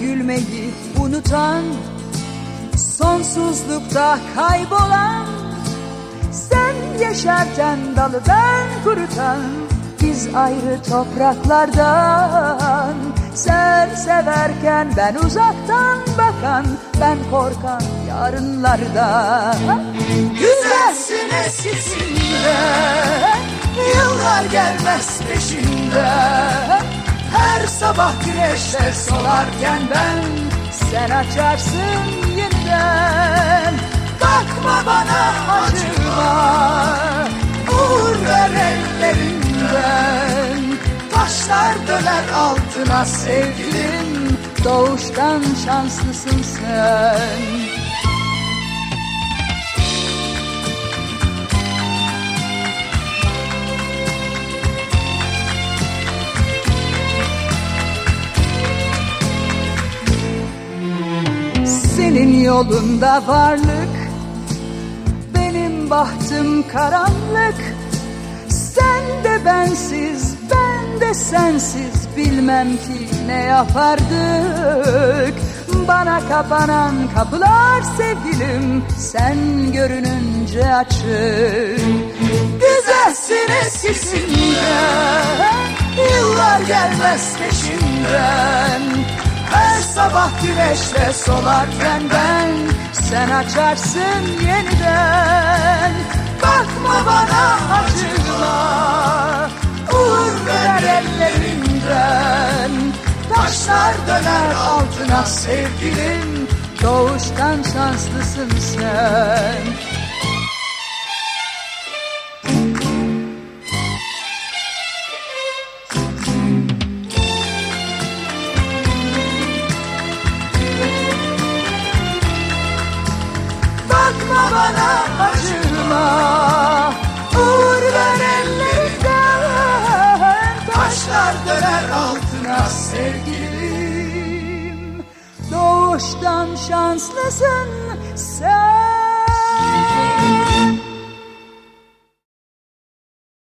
gülmeyi unutan Sonsuzlukta kaybolan. Sen yaşarken dalı ben kurutan Biz ayrı topraklardan. Sen severken ben uzaktan bakan Ben korkan yarınlardan. Güzelsin eskisinde Yıllar gelmez peşinde Her sabah güneşte solarken ben Sen açarsın yeniden. Bakma bana acıma Uğur ver ellerinden. Taşlar döner altına sevgilim Doğuştan şanslısın sen Senin yolunda varlık Benim bahtım karanlık. Sen de bensiz ben de sensiz Bilmem ki ne yapardık. Bana kapanan kapılar sevgilim Sen görününce açık. Güzelsin eskisinden Yıllar gelmez peşinden sabah güneşle solarken ben Sen açarsın yeniden. Bakma bana acıma Uğur ver ellerinden. Taşlar döner altına sevgilim. Doğuştan şanslısın sen Bakma bana acıma. Uğur ver ellerinden. Taşlar döner altına sevgilim. Doğuştan şanslısın sen